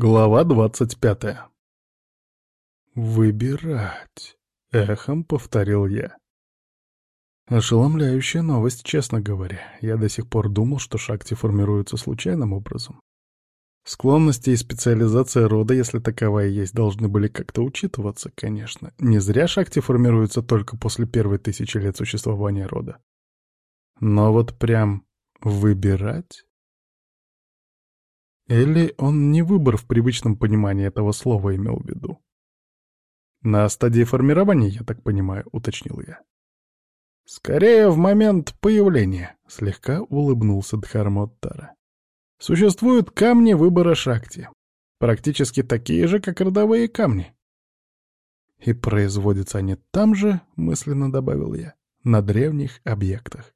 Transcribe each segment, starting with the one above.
Глава двадцать пятая. «Выбирать», — эхом повторил я. Ошеломляющая новость, честно говоря. Я до сих пор думал, что шахти формируются случайным образом. Склонности и специализация рода, если таковая есть, должны были как-то учитываться, конечно. Не зря шахти формируются только после первой тысячи лет существования рода. Но вот прям выбирать? Или он не выбор в привычном понимании этого слова имел в виду? «На стадии формирования, я так понимаю», — уточнил я. «Скорее, в момент появления», — слегка улыбнулся Дхармоттара. «Существуют камни выбора шакти, практически такие же, как родовые камни». «И производятся они там же», — мысленно добавил я, — «на древних объектах».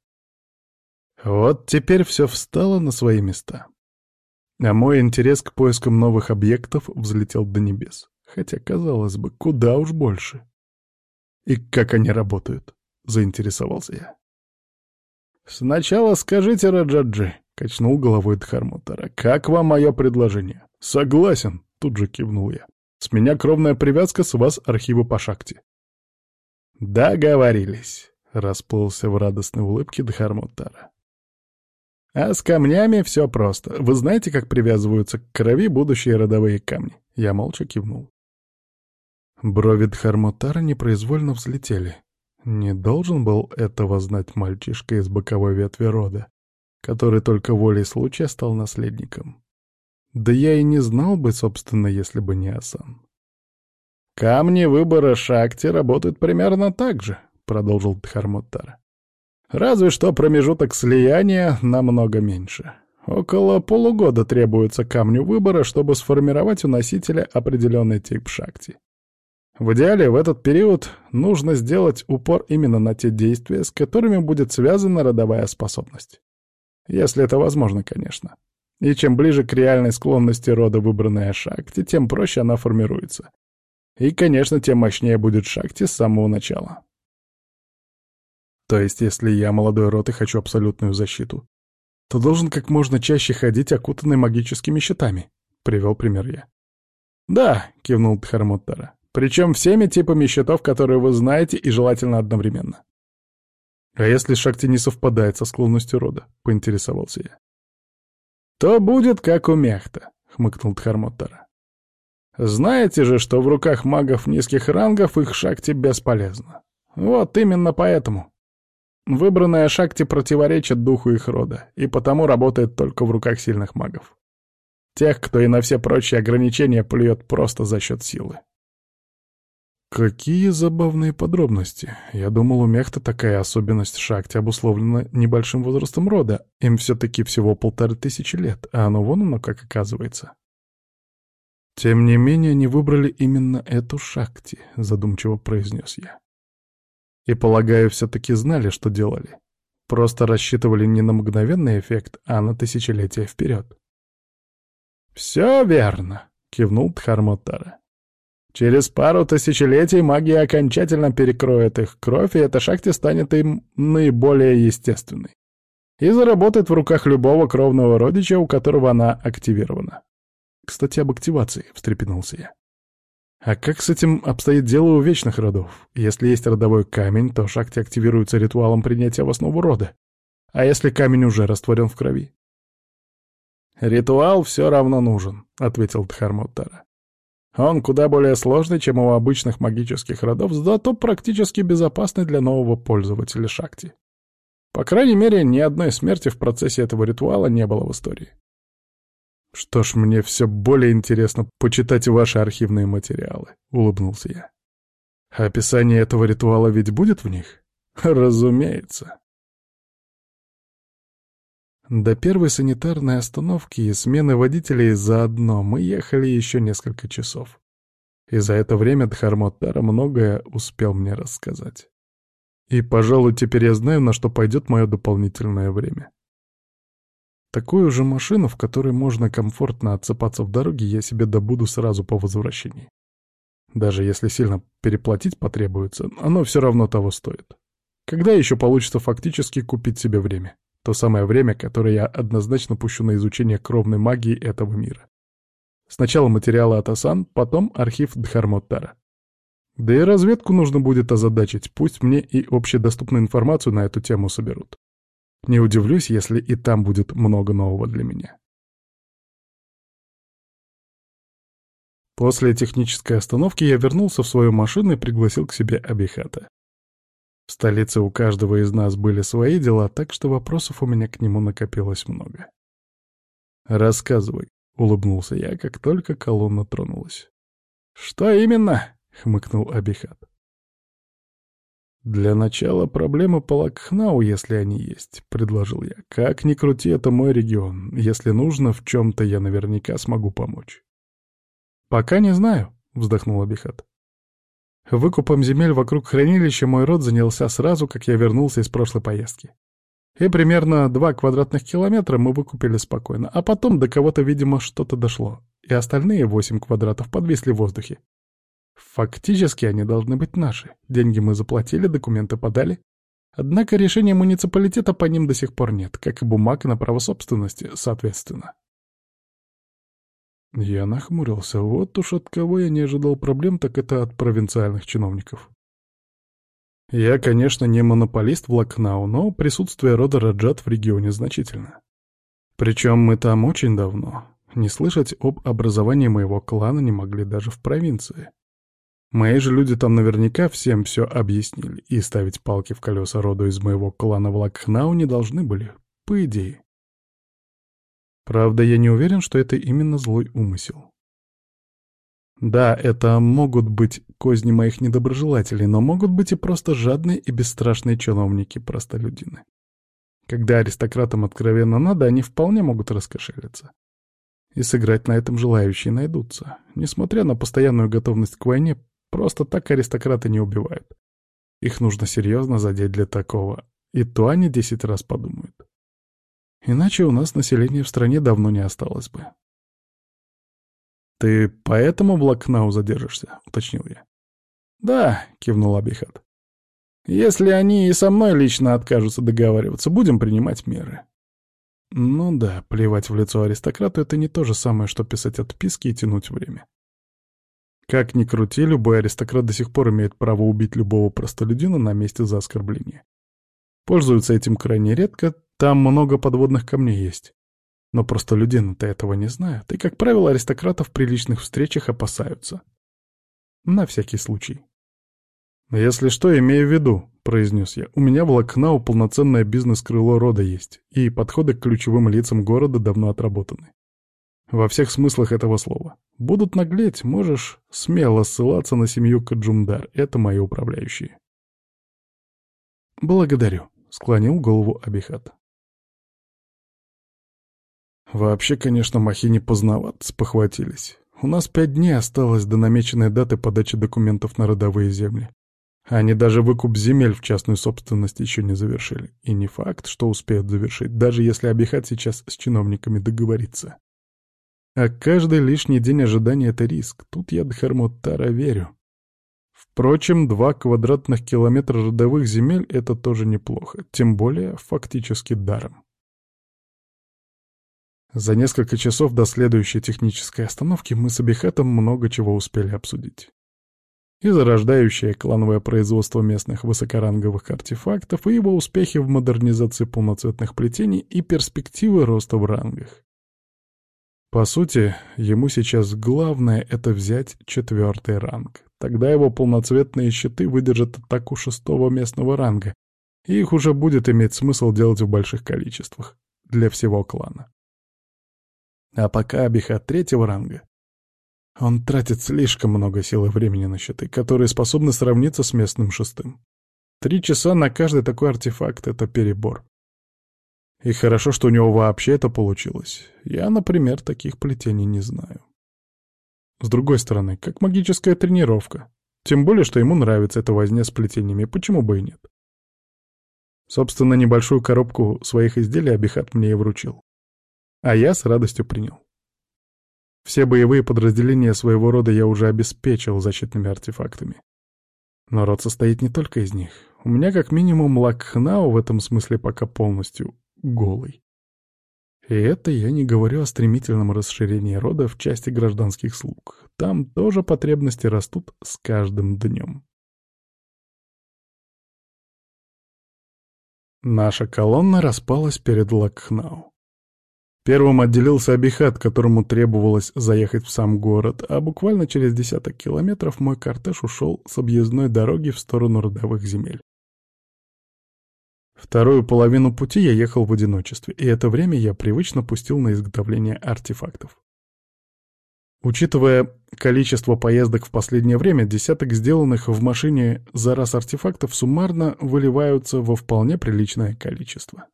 Вот теперь все встало на свои места. А мой интерес к поискам новых объектов взлетел до небес. Хотя, казалось бы, куда уж больше. «И как они работают?» — заинтересовался я. «Сначала скажите, Раджаджи», — качнул головой Дхармутара, — «как вам мое предложение?» «Согласен», — тут же кивнул я. «С меня кровная привязка, с вас архивы по шахте». «Договорились», — расплылся в радостной улыбке Дхармутара. А с камнями все просто. Вы знаете, как привязываются к крови будущие родовые камни? Я молча кивнул. Брови Дхармотара непроизвольно взлетели. Не должен был этого знать мальчишка из боковой ветви рода, который только волей случая стал наследником. Да я и не знал бы, собственно, если бы не Асан. «Камни выбора Шакти работают примерно так же», — продолжил Дхармоттара. Разве что промежуток слияния намного меньше. Около полугода требуется камню выбора, чтобы сформировать у носителя определенный тип шакти. В идеале в этот период нужно сделать упор именно на те действия, с которыми будет связана родовая способность. Если это возможно, конечно. И чем ближе к реальной склонности рода выбранная шакти, тем проще она формируется. И, конечно, тем мощнее будет шакти с самого начала. То есть, если я молодой род и хочу абсолютную защиту, то должен как можно чаще ходить окутанный магическими щитами, — привел пример я. «Да», — кивнул Дхармоттара, — «причем всеми типами щитов, которые вы знаете, и желательно одновременно». «А если шахте не совпадает со склонностью рода?» — поинтересовался я. «То будет как у Мехта», — хмыкнул Дхармоттара. «Знаете же, что в руках магов низких рангов их шахте бесполезно. Вот именно поэтому. Выбранная Шакти противоречит духу их рода, и потому работает только в руках сильных магов. Тех, кто и на все прочие ограничения плюет просто за счет силы. Какие забавные подробности. Я думал, у Мехта такая особенность Шакти обусловлена небольшим возрастом рода. Им все-таки всего полторы тысячи лет, а оно вон оно как оказывается. Тем не менее, они выбрали именно эту Шакти, задумчиво произнес я. И, полагаю, все-таки знали, что делали. Просто рассчитывали не на мгновенный эффект, а на тысячелетия вперед. «Все верно», — кивнул Дхармотара. «Через пару тысячелетий магия окончательно перекроет их кровь, и эта шахте станет им наиболее естественной. И заработает в руках любого кровного родича, у которого она активирована». «Кстати, об активации», — встрепенулся я. А как с этим обстоит дело у вечных родов? Если есть родовой камень, то шахте активируется ритуалом принятия в основу рода. А если камень уже растворен в крови? «Ритуал все равно нужен», — ответил Дхармоттара. «Он куда более сложный, чем у обычных магических родов, зато практически безопасный для нового пользователя шахти. По крайней мере, ни одной смерти в процессе этого ритуала не было в истории. «Что ж, мне все более интересно почитать ваши архивные материалы», — улыбнулся я. «А описание этого ритуала ведь будет в них?» «Разумеется». До первой санитарной остановки и смены водителей заодно мы ехали еще несколько часов. И за это время Дхармоттара многое успел мне рассказать. И, пожалуй, теперь я знаю, на что пойдет мое дополнительное время. Такую же машину, в которой можно комфортно отсыпаться в дороге, я себе добуду сразу по возвращении. Даже если сильно переплатить потребуется, оно все равно того стоит. Когда еще получится фактически купить себе время? То самое время, которое я однозначно пущу на изучение кровной магии этого мира. Сначала материалы от Асан, потом архив Дхармоттара. Да и разведку нужно будет озадачить, пусть мне и общедоступную информацию на эту тему соберут. Не удивлюсь, если и там будет много нового для меня. После технической остановки я вернулся в свою машину и пригласил к себе Абихата. В столице у каждого из нас были свои дела, так что вопросов у меня к нему накопилось много. «Рассказывай», — улыбнулся я, как только колонна тронулась. «Что именно?» — хмыкнул Абихат. «Для начала проблемы по Лакхнау, если они есть», — предложил я. «Как ни крути, это мой регион. Если нужно, в чем-то я наверняка смогу помочь». «Пока не знаю», — вздохнул Абихат. Выкупом земель вокруг хранилища мой род занялся сразу, как я вернулся из прошлой поездки. И примерно два квадратных километра мы выкупили спокойно, а потом до кого-то, видимо, что-то дошло, и остальные восемь квадратов подвисли в воздухе. Фактически они должны быть наши. Деньги мы заплатили, документы подали. Однако решения муниципалитета по ним до сих пор нет, как и бумаг на право собственности, соответственно. Я нахмурился. Вот уж от кого я не ожидал проблем, так это от провинциальных чиновников. Я, конечно, не монополист в Лакнау, но присутствие рода Раджат в регионе значительно. Причем мы там очень давно. Не слышать об образовании моего клана не могли даже в провинции. Мои же люди там наверняка всем все объяснили, и ставить палки в колеса роду из моего клана в Лакхнау не должны были, по идее. Правда, я не уверен, что это именно злой умысел. Да, это могут быть козни моих недоброжелателей, но могут быть и просто жадные и бесстрашные чиновники-простолюдины. Когда аристократам откровенно надо, они вполне могут раскошелиться. И сыграть на этом желающие найдутся. Несмотря на постоянную готовность к войне, Просто так аристократы не убивают. Их нужно серьезно задеть для такого. И то они десять раз подумают. Иначе у нас населения в стране давно не осталось бы. «Ты поэтому в Лакнау задержишься?» — уточнил я. «Да», — кивнул Абихат. «Если они и со мной лично откажутся договариваться, будем принимать меры». Ну да, плевать в лицо аристократу — это не то же самое, что писать отписки и тянуть время. Как ни крути, любой аристократ до сих пор имеет право убить любого простолюдина на месте за оскорбление. Пользуются этим крайне редко, там много подводных камней есть. Но простолюдины-то этого не знают, и, как правило, аристократов при личных встречах опасаются. На всякий случай. «Если что, имею в виду», — произнес я, — «у меня в Лакнау полноценное бизнес-крыло рода есть, и подходы к ключевым лицам города давно отработаны. Во всех смыслах этого слова. Будут наглеть, можешь смело ссылаться на семью Каджумдар. Это мои управляющие. Благодарю, склонил голову Абихат. Вообще, конечно, махини поздноват, спохватились. У нас пять дней осталось до намеченной даты подачи документов на родовые земли. Они даже выкуп земель в частную собственность еще не завершили. И не факт, что успеют завершить, даже если Абихат сейчас с чиновниками договорится. А каждый лишний день ожидания — это риск. Тут я Дхармоттара верю. Впрочем, два квадратных километра родовых земель — это тоже неплохо, тем более фактически даром. За несколько часов до следующей технической остановки мы с Абихатом много чего успели обсудить. И зарождающее клановое производство местных высокоранговых артефактов, и его успехи в модернизации полноцветных плетений, и перспективы роста в рангах. По сути, ему сейчас главное — это взять четвертый ранг. Тогда его полноцветные щиты выдержат атаку шестого местного ранга, и их уже будет иметь смысл делать в больших количествах. Для всего клана. А пока Абихат третьего ранга, он тратит слишком много сил и времени на щиты, которые способны сравниться с местным шестым. Три часа на каждый такой артефакт — это перебор. И хорошо, что у него вообще это получилось. Я, например, таких плетений не знаю. С другой стороны, как магическая тренировка. Тем более, что ему нравится эта возня с плетениями, почему бы и нет. Собственно, небольшую коробку своих изделий Абихат мне и вручил. А я с радостью принял. Все боевые подразделения своего рода я уже обеспечил защитными артефактами. Но род состоит не только из них. У меня как минимум Лакхнау в этом смысле пока полностью голый. И это я не говорю о стремительном расширении рода в части гражданских слуг. Там тоже потребности растут с каждым днем. Наша колонна распалась перед Лакхнау. Первым отделился Абихат, которому требовалось заехать в сам город, а буквально через десяток километров мой кортеж ушел с объездной дороги в сторону родовых земель. Вторую половину пути я ехал в одиночестве, и это время я привычно пустил на изготовление артефактов. Учитывая количество поездок в последнее время, десяток сделанных в машине за раз артефактов суммарно выливаются во вполне приличное количество.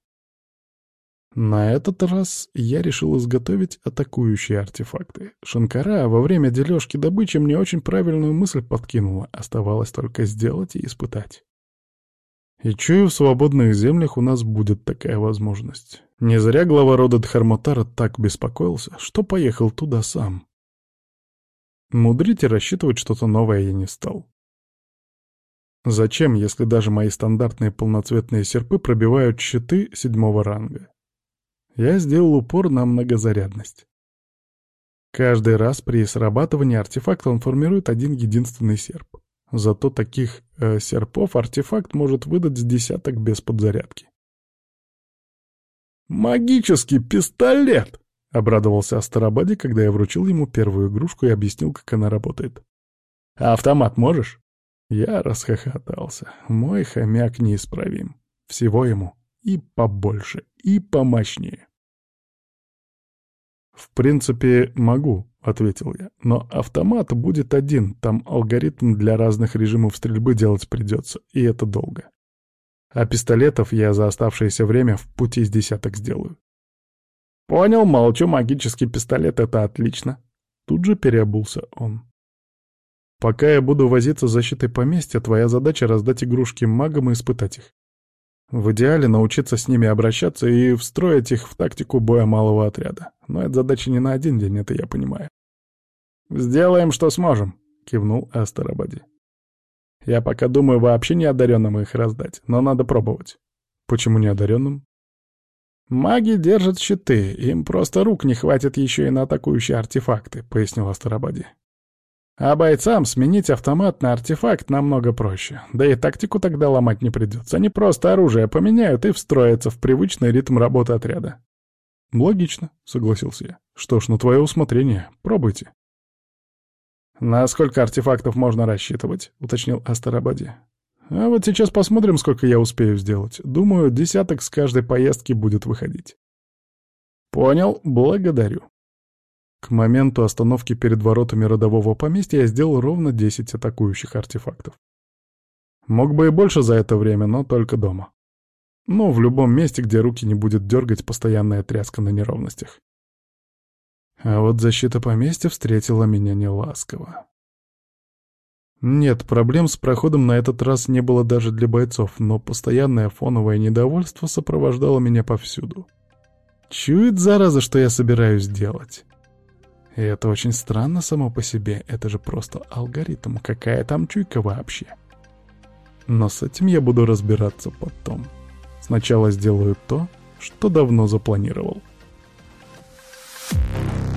На этот раз я решил изготовить атакующие артефакты. Шанкара во время дележки добычи мне очень правильную мысль подкинула, оставалось только сделать и испытать. И чую, в свободных землях у нас будет такая возможность. Не зря глава рода Дхарматара так беспокоился, что поехал туда сам. Мудрить и рассчитывать что-то новое я не стал. Зачем, если даже мои стандартные полноцветные серпы пробивают щиты седьмого ранга? Я сделал упор на многозарядность. Каждый раз при срабатывании артефакта он формирует один единственный серп. Зато таких э, серпов артефакт может выдать с десяток без подзарядки. «Магический пистолет!» — обрадовался Астарабаде, когда я вручил ему первую игрушку и объяснил, как она работает. «А автомат можешь?» Я расхохотался. Мой хомяк неисправим. Всего ему и побольше, и помощнее. «В принципе, могу», — ответил я. «Но автомат будет один, там алгоритм для разных режимов стрельбы делать придется, и это долго. А пистолетов я за оставшееся время в пути с десяток сделаю». «Понял, молчу, магический пистолет — это отлично». Тут же переобулся он. «Пока я буду возиться с защитой поместья, твоя задача — раздать игрушки магам и испытать их. В идеале научиться с ними обращаться и встроить их в тактику боя малого отряда. Но это задача не на один день, это я понимаю. «Сделаем, что сможем», — кивнул Астарабади. «Я пока думаю вообще не одаренным их раздать, но надо пробовать». «Почему не одаренным?» «Маги держат щиты, им просто рук не хватит еще и на атакующие артефакты», — пояснил Астарабади. А бойцам сменить автомат на артефакт намного проще. Да и тактику тогда ломать не придется. Они просто оружие поменяют и встроятся в привычный ритм работы отряда. «Логично», — согласился я. «Что ж, на твое усмотрение. Пробуйте». «На сколько артефактов можно рассчитывать?» — уточнил Астарабади. «А вот сейчас посмотрим, сколько я успею сделать. Думаю, десяток с каждой поездки будет выходить». «Понял, благодарю». К моменту остановки перед воротами родового поместья я сделал ровно 10 атакующих артефактов. Мог бы и больше за это время, но только дома. Ну, в любом месте, где руки не будет дергать постоянная тряска на неровностях. А вот защита поместья встретила меня неласково. Нет, проблем с проходом на этот раз не было даже для бойцов, но постоянное фоновое недовольство сопровождало меня повсюду. Чует, зараза, что я собираюсь делать. И это очень странно само по себе, это же просто алгоритм, какая там чуйка вообще. Но с этим я буду разбираться потом. Сначала сделаю то, что давно запланировал. Thank you.